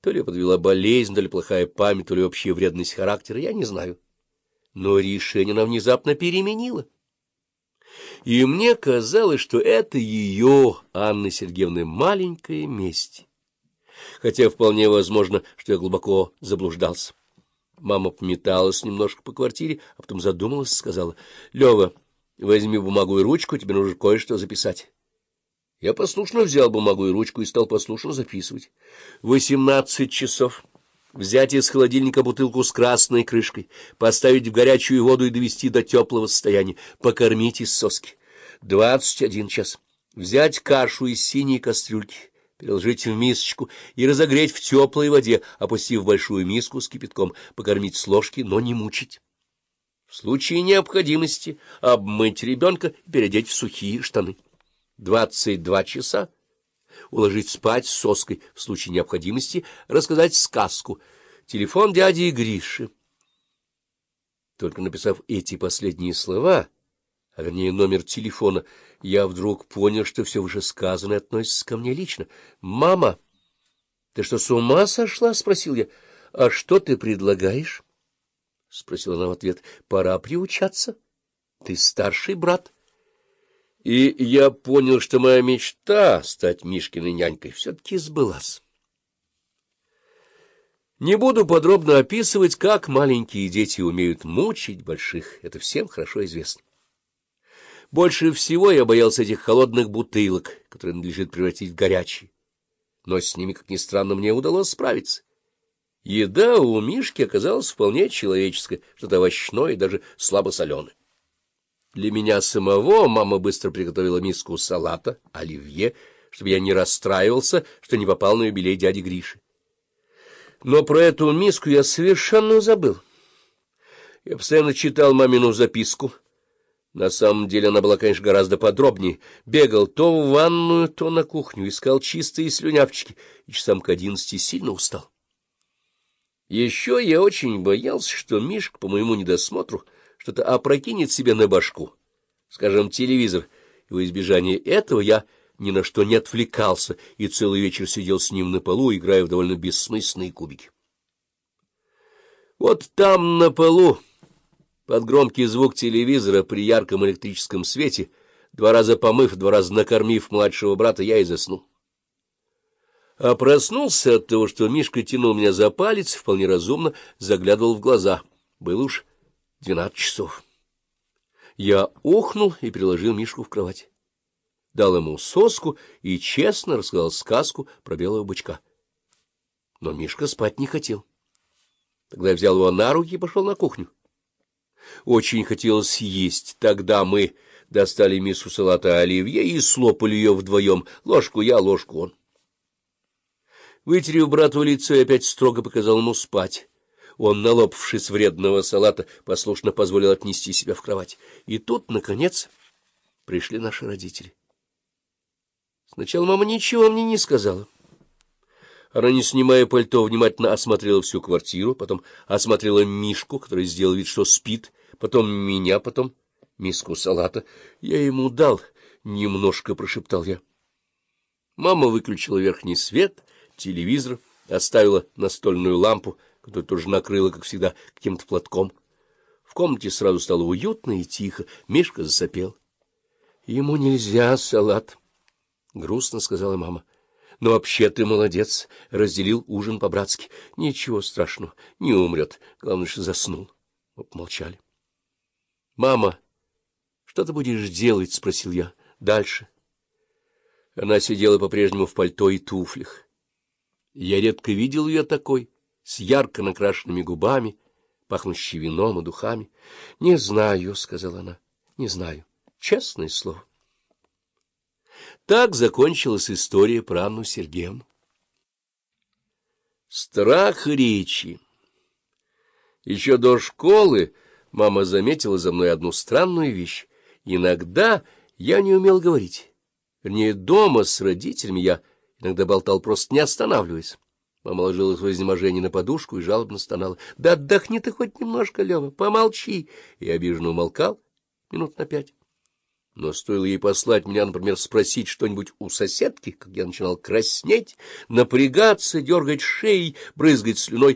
То ли подвела болезнь, то ли плохая память, то ли общая вредность характера, я не знаю. Но решение она внезапно переменила. И мне казалось, что это ее, Анны Сергеевны, маленькая месть. Хотя вполне возможно, что я глубоко заблуждался. Мама пометалась немножко по квартире, а потом задумалась и сказала, — Лева, возьми бумагу и ручку, тебе нужно кое-что записать. Я послушно взял бумагу и ручку и стал послушно записывать. Восемнадцать часов. Взять из холодильника бутылку с красной крышкой, поставить в горячую воду и довести до теплого состояния, покормить из соски. Двадцать один час. Взять кашу из синей кастрюльки, переложить в мисочку и разогреть в теплой воде, опустив большую миску с кипятком, покормить с ложки, но не мучить. В случае необходимости обмыть ребенка и переодеть в сухие штаны. Двадцать два часа уложить спать с соской, в случае необходимости рассказать сказку. Телефон дяди Гриши. Только написав эти последние слова, а вернее номер телефона, я вдруг понял, что все вышесказанное относится ко мне лично. — Мама, ты что, с ума сошла? — спросил я. — А что ты предлагаешь? — спросила она в ответ. — Пора приучаться. Ты старший брат. — и я понял, что моя мечта стать Мишкиной нянькой все-таки сбылась. Не буду подробно описывать, как маленькие дети умеют мучить больших, это всем хорошо известно. Больше всего я боялся этих холодных бутылок, которые надлежит превратить в горячие. Но с ними, как ни странно, мне удалось справиться. Еда у Мишки оказалась вполне человеческая, что-то овощное и даже слабосоленое. Для меня самого мама быстро приготовила миску салата, оливье, чтобы я не расстраивался, что не попал на юбилей дяди Гриши. Но про эту миску я совершенно забыл. Я постоянно читал мамину записку. На самом деле она была, конечно, гораздо подробнее. Бегал то в ванную, то на кухню, искал чистые слюнявчики, и часам к одиннадцати сильно устал. Еще я очень боялся, что Мишка, по моему недосмотру, что-то опрокинет себе на башку, скажем, телевизор, и во избежание этого я ни на что не отвлекался и целый вечер сидел с ним на полу, играя в довольно бессмысленные кубики. Вот там, на полу, под громкий звук телевизора при ярком электрическом свете, два раза помыв, два раза накормив младшего брата, я и заснул. А проснулся от того, что Мишка тянул меня за палец, вполне разумно заглядывал в глаза. Был уж Двенадцать часов. Я охнул и приложил Мишку в кровать. Дал ему соску и честно рассказал сказку про белого бычка. Но Мишка спать не хотел. Тогда я взял его на руки и пошел на кухню. Очень хотелось есть. Тогда мы достали миску салата оливье и слопали ее вдвоем. Ложку я, ложку он. Вытерев брату лицо, я опять строго показал ему спать. Он, налопавшись вредного салата, послушно позволил отнести себя в кровать. И тут, наконец, пришли наши родители. Сначала мама ничего мне не сказала. Она, не снимая пальто, внимательно осмотрела всю квартиру, потом осмотрела Мишку, который сделал вид, что спит, потом меня, потом миску салата. Я ему дал, немножко прошептал я. Мама выключила верхний свет, телевизор, оставила настольную лампу, которую тоже накрыла, как всегда, каким-то платком. В комнате сразу стало уютно и тихо. Мишка засопел. — Ему нельзя салат, — грустно сказала мама. — Но вообще ты молодец, разделил ужин по-братски. Ничего страшного, не умрет, главное, что заснул. Мы помолчали. — Мама, что ты будешь делать? — спросил я. — Дальше. Она сидела по-прежнему в пальто и туфлях. Я редко видел ее такой с ярко накрашенными губами, пахнущей вином и духами. — Не знаю, — сказала она, — не знаю. Честное слово. Так закончилась история про Анну Сергеевну. Страх речи. Еще до школы мама заметила за мной одну странную вещь. Иногда я не умел говорить. Вернее, дома с родителями я иногда болтал, просто не останавливаясь. Мама ложилась в изнеможении на подушку и жалобно стонала. — Да отдохни ты хоть немножко, Лева, помолчи. И обиженно умолкал минут на пять. Но стоило ей послать меня, например, спросить что-нибудь у соседки, как я начинал краснеть, напрягаться, дергать шеей, брызгать слюной